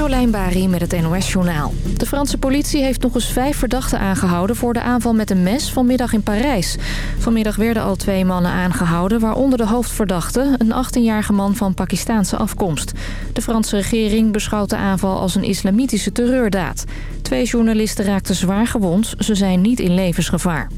Carolijn Bari met het NOS Journaal. De Franse politie heeft nog eens vijf verdachten aangehouden... voor de aanval met een mes vanmiddag in Parijs. Vanmiddag werden al twee mannen aangehouden... waaronder de hoofdverdachte, een 18-jarige man van Pakistaanse afkomst. De Franse regering beschouwt de aanval als een islamitische terreurdaad. Twee journalisten raakten zwaar gewond. Ze zijn niet in levensgevaar.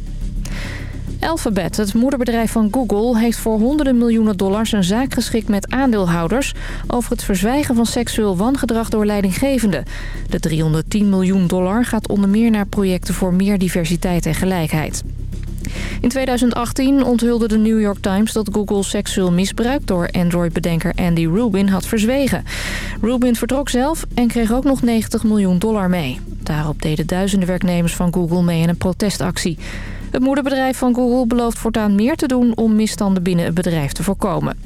Alphabet, het moederbedrijf van Google, heeft voor honderden miljoenen dollars een zaak geschikt met aandeelhouders over het verzwijgen van seksueel wangedrag door leidinggevenden. De 310 miljoen dollar gaat onder meer naar projecten voor meer diversiteit en gelijkheid. In 2018 onthulde de New York Times dat Google seksueel misbruik door Android-bedenker Andy Rubin had verzwegen. Rubin vertrok zelf en kreeg ook nog 90 miljoen dollar mee. Daarop deden duizenden werknemers van Google mee in een protestactie. Het moederbedrijf van Google belooft voortaan meer te doen om misstanden binnen het bedrijf te voorkomen.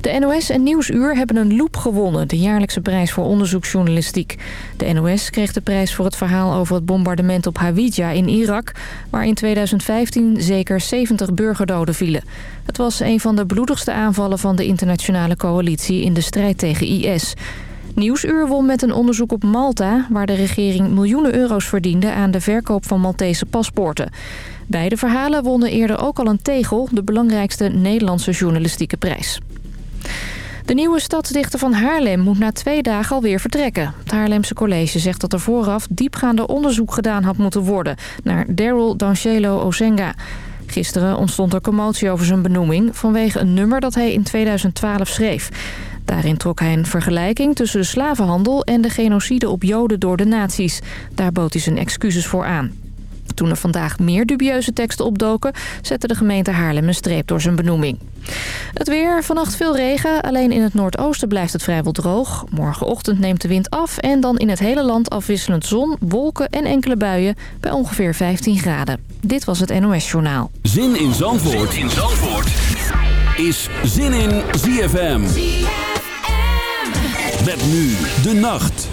De NOS en Nieuwsuur hebben een loop gewonnen, de jaarlijkse prijs voor onderzoeksjournalistiek. De NOS kreeg de prijs voor het verhaal over het bombardement op Hawija in Irak... waar in 2015 zeker 70 burgerdoden vielen. Het was een van de bloedigste aanvallen van de internationale coalitie in de strijd tegen IS... Nieuwsuur won met een onderzoek op Malta... waar de regering miljoenen euro's verdiende aan de verkoop van Maltese paspoorten. Beide verhalen wonnen eerder ook al een tegel... de belangrijkste Nederlandse journalistieke prijs. De nieuwe stadsdichter van Haarlem moet na twee dagen alweer vertrekken. Het Haarlemse college zegt dat er vooraf diepgaande onderzoek gedaan had moeten worden... naar Daryl D'Angelo Ozenga. Gisteren ontstond er commotie over zijn benoeming... vanwege een nummer dat hij in 2012 schreef. Daarin trok hij een vergelijking tussen de slavenhandel en de genocide op Joden door de nazi's. Daar bood hij zijn excuses voor aan. Toen er vandaag meer dubieuze teksten opdoken... zette de gemeente Haarlem een streep door zijn benoeming. Het weer, vannacht veel regen. Alleen in het noordoosten blijft het vrijwel droog. Morgenochtend neemt de wind af en dan in het hele land afwisselend zon, wolken en enkele buien bij ongeveer 15 graden. Dit was het NOS Journaal. Zin in Zandvoort, zin in Zandvoort. is Zin in ZFM. Met nu de nacht.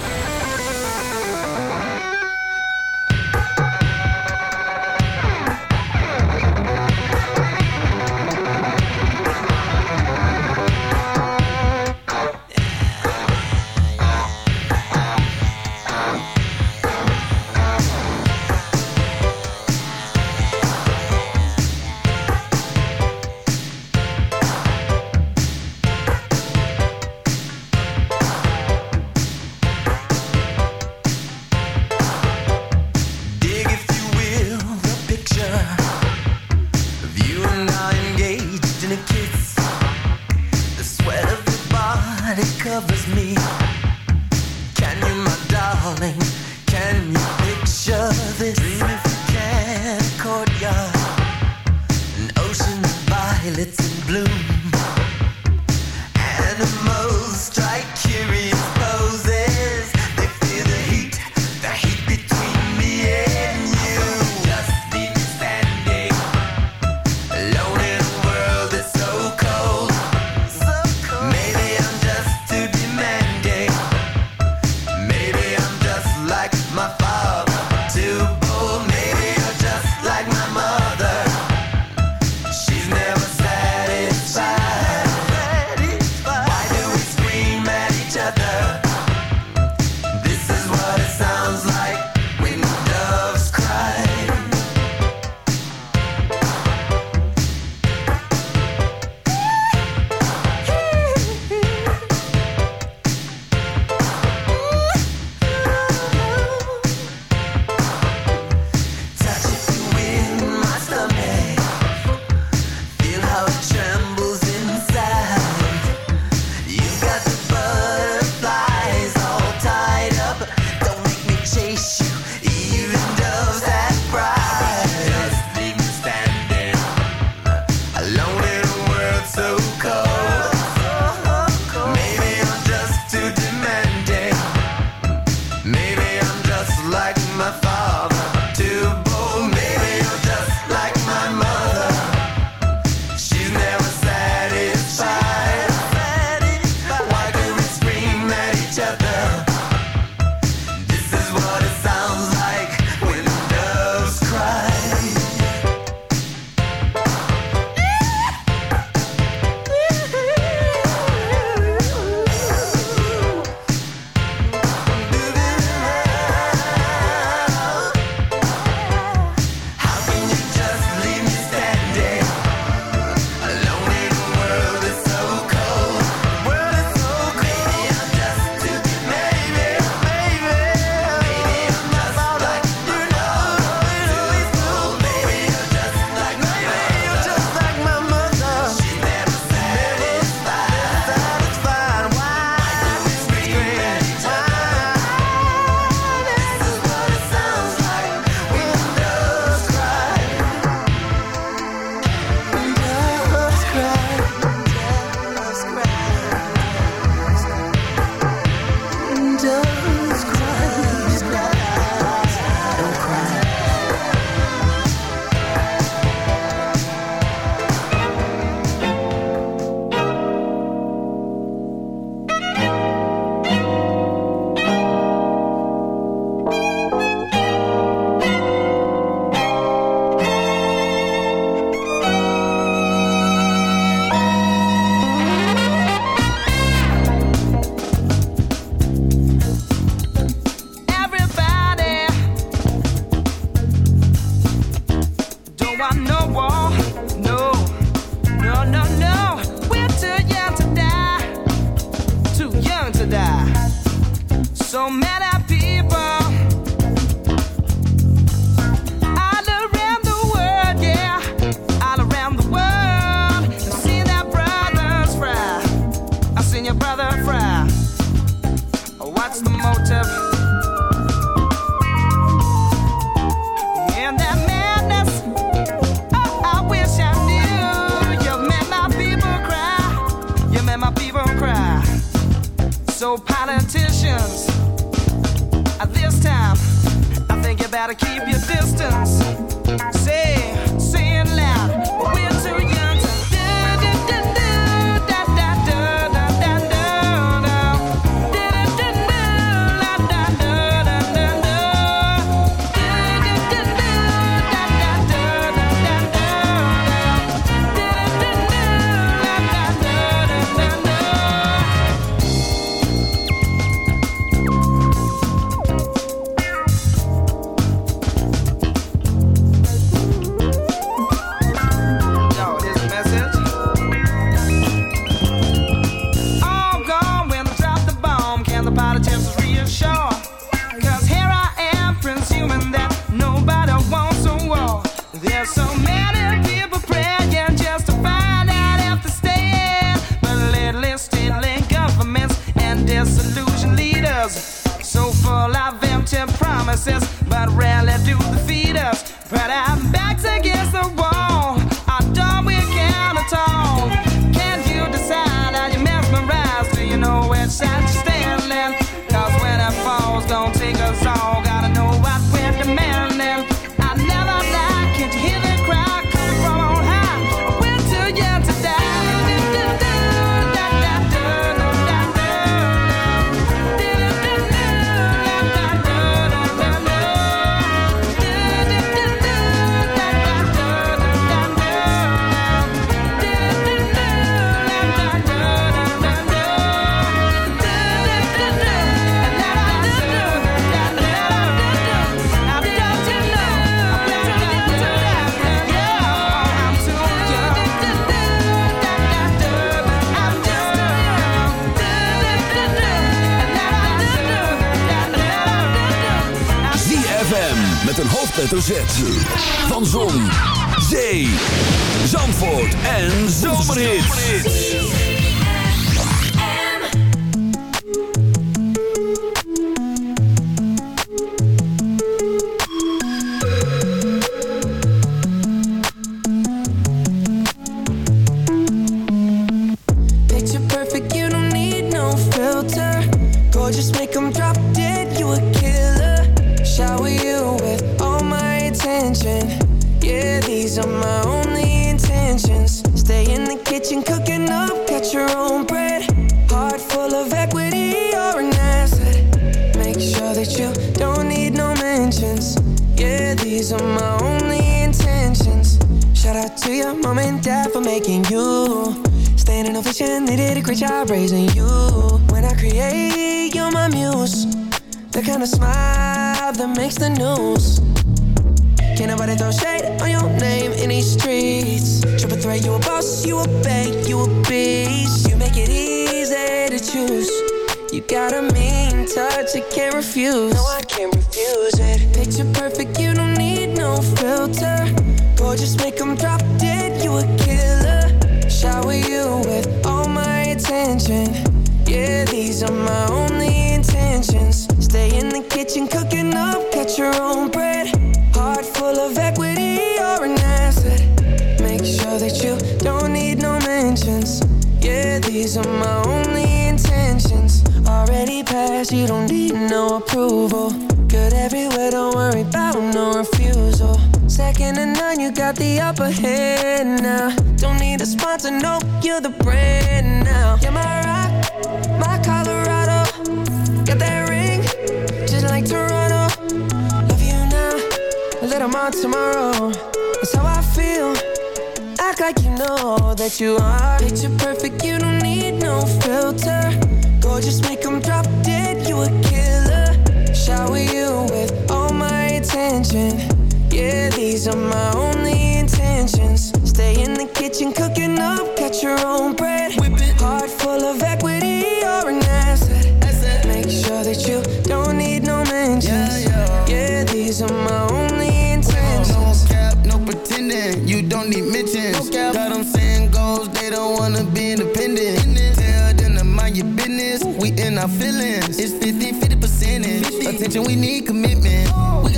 in our feelings. It's 50, 50 percentage. Attention, we need commitment. We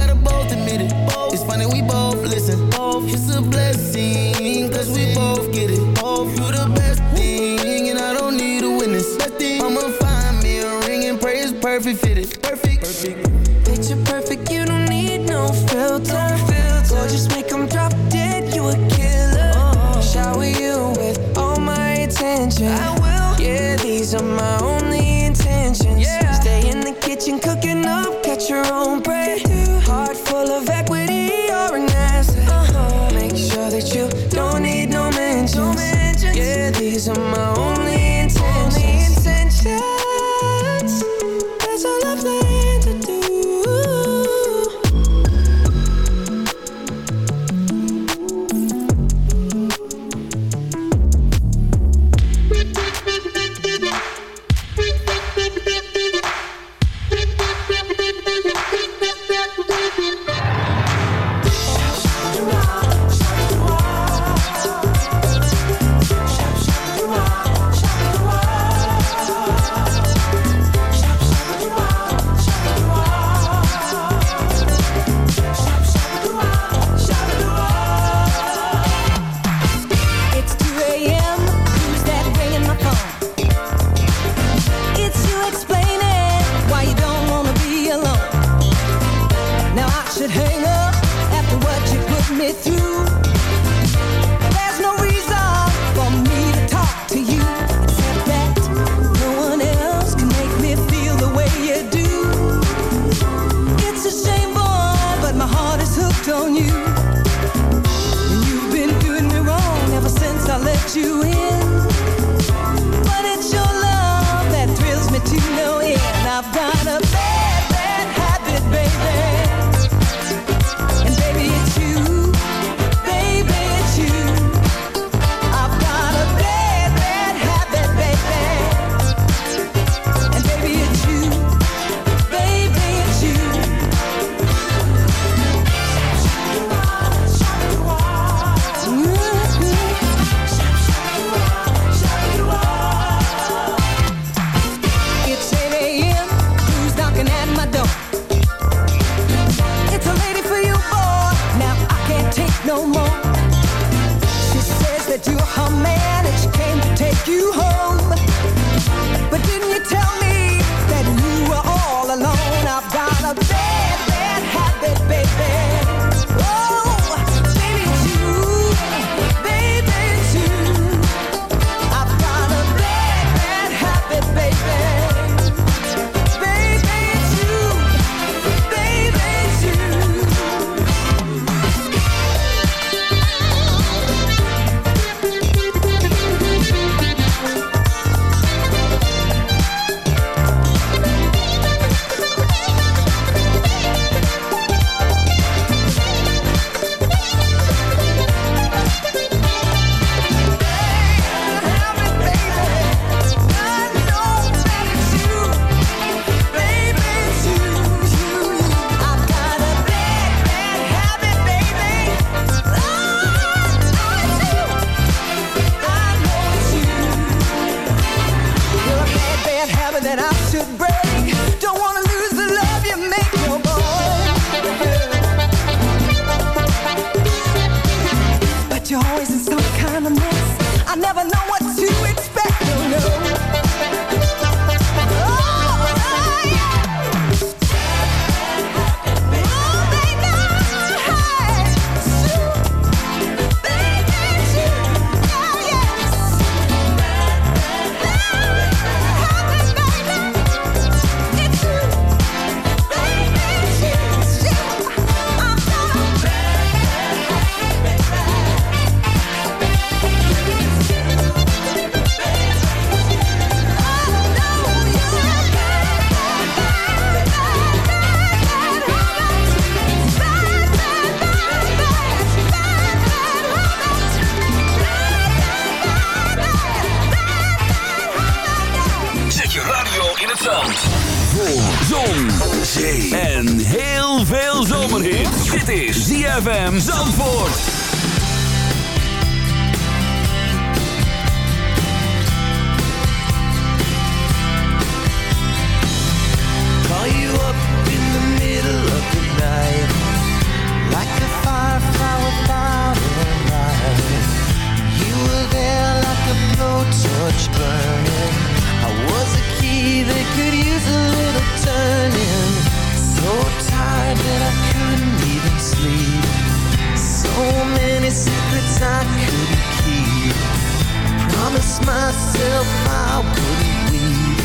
myself I wouldn't leave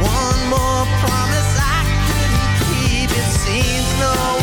One more promise I couldn't keep. It seems no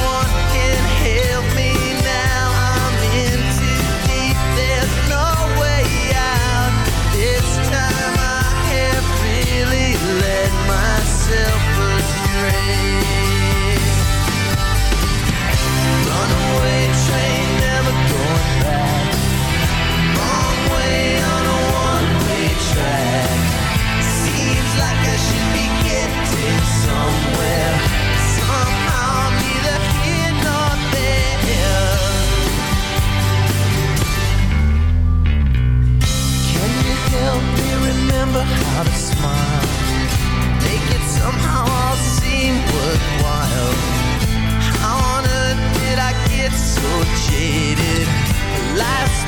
Last.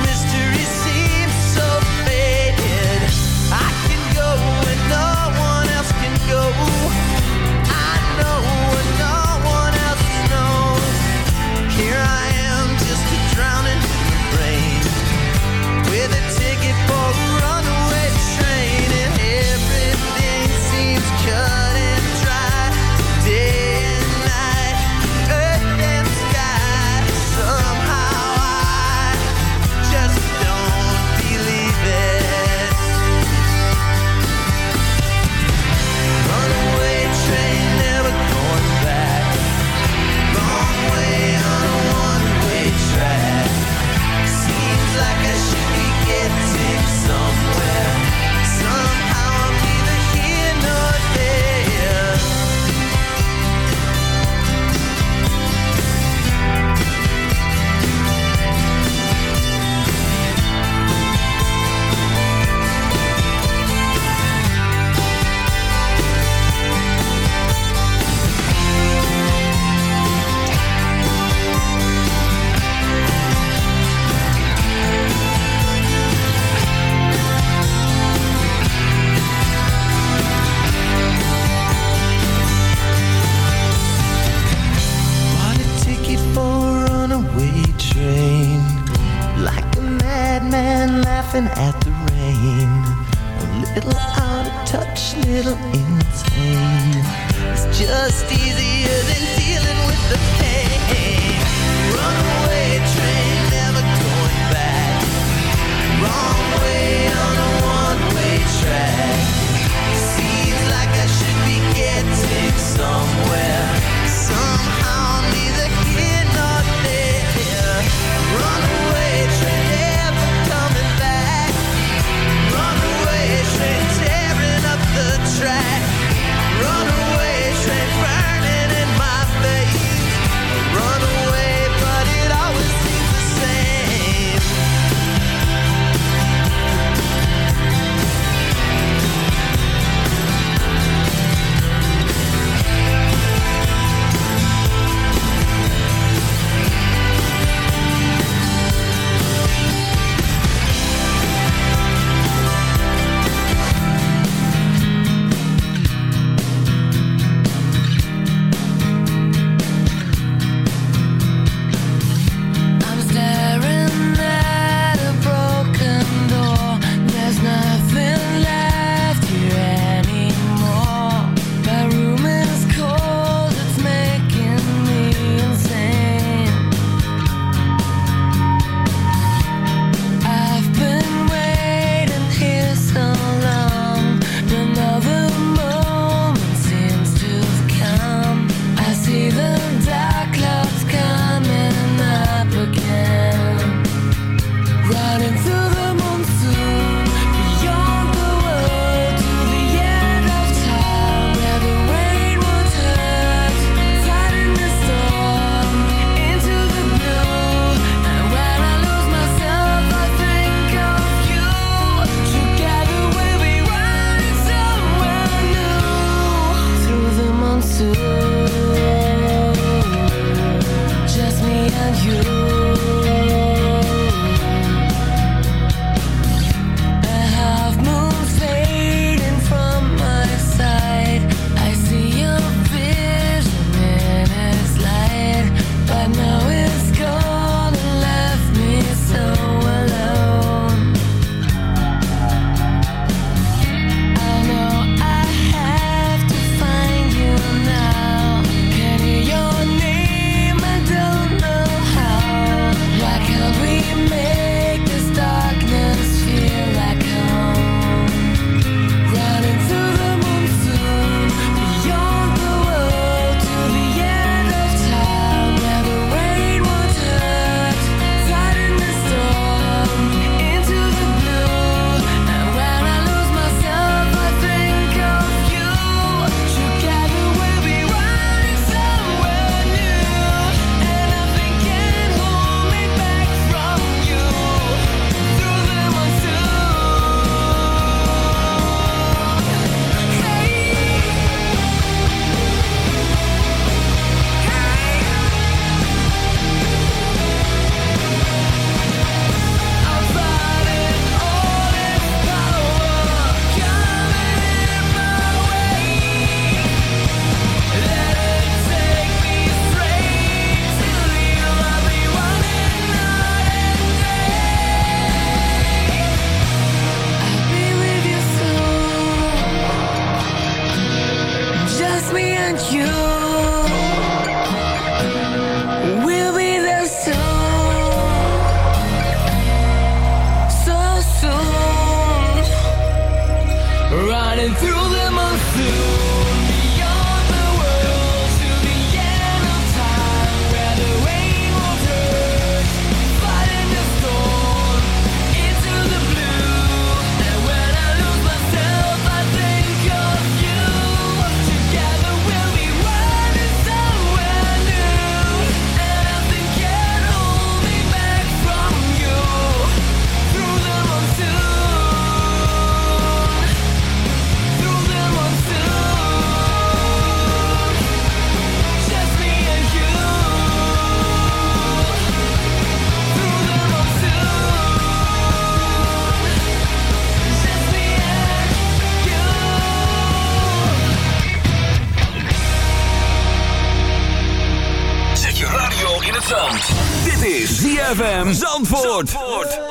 ZFM Zandvoort. Zandvoort.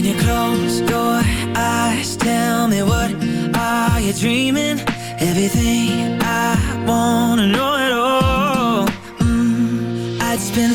When you close your eyes Tell me what are you dreaming? Everything I wanna know at all. Mm, I'd spend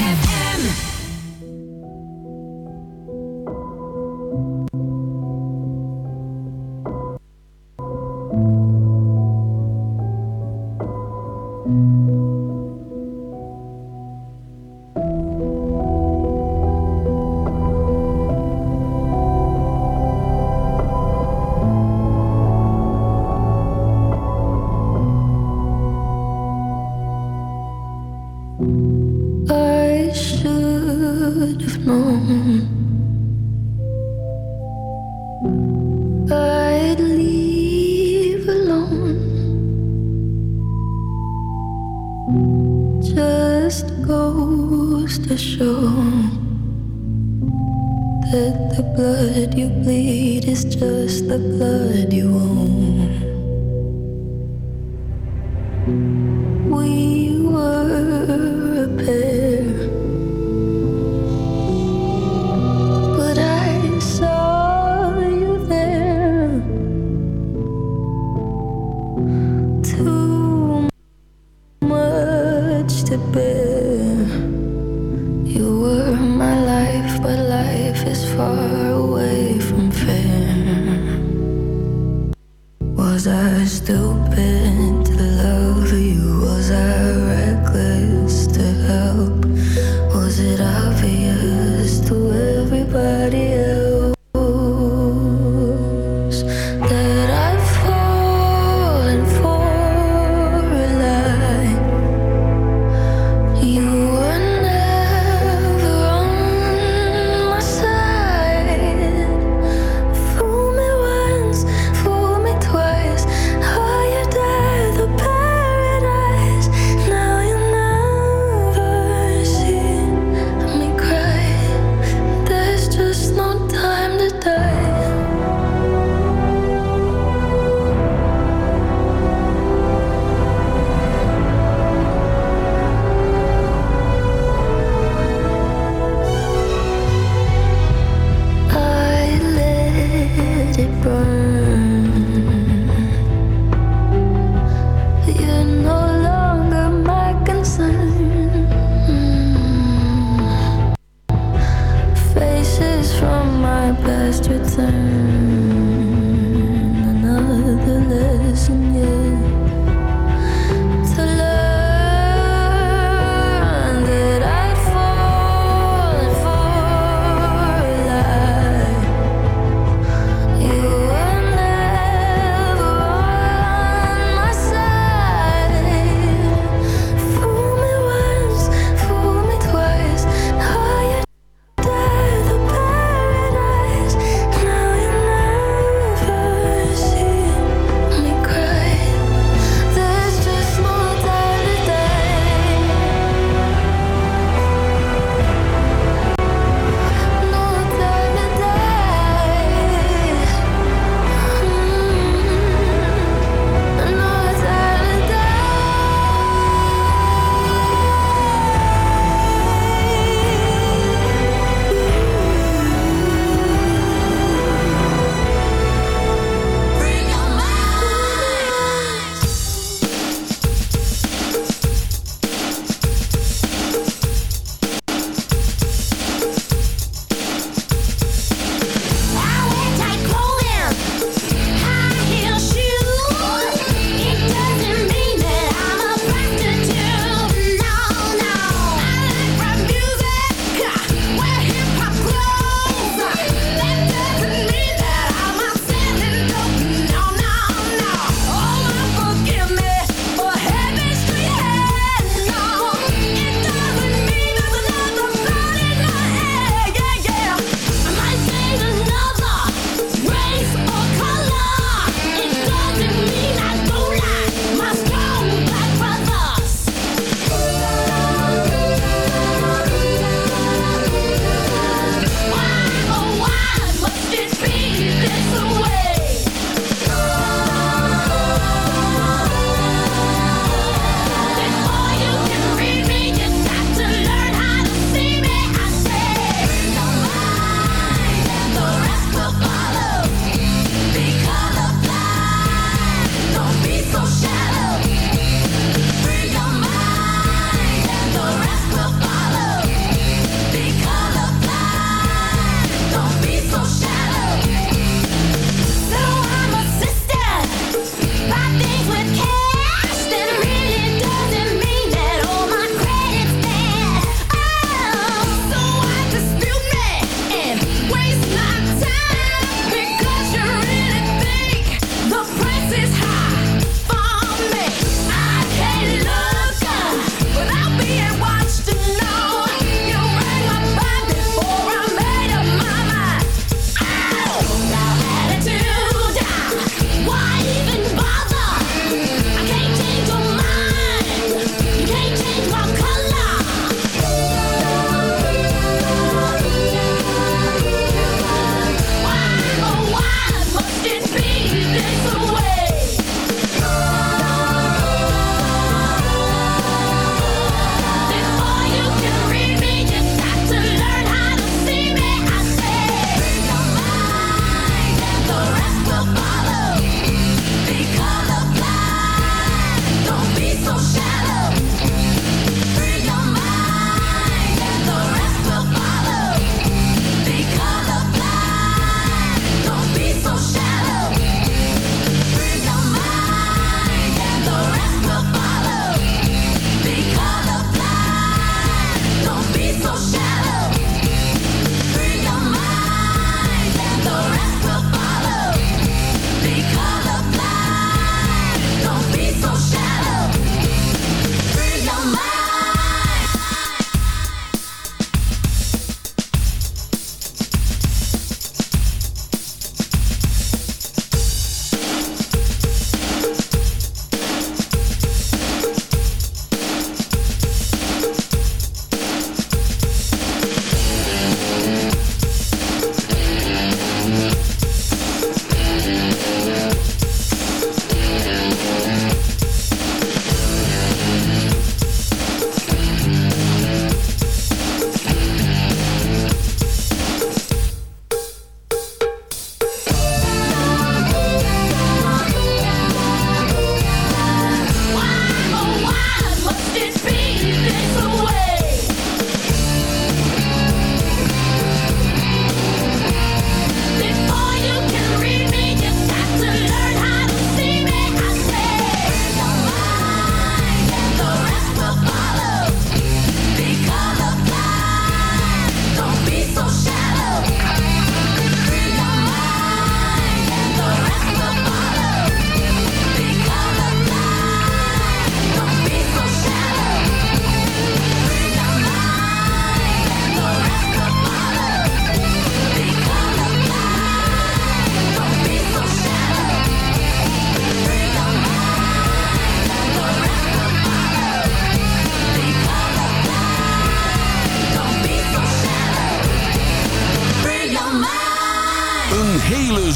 goes to show that the blood you bleed is just the blood you own.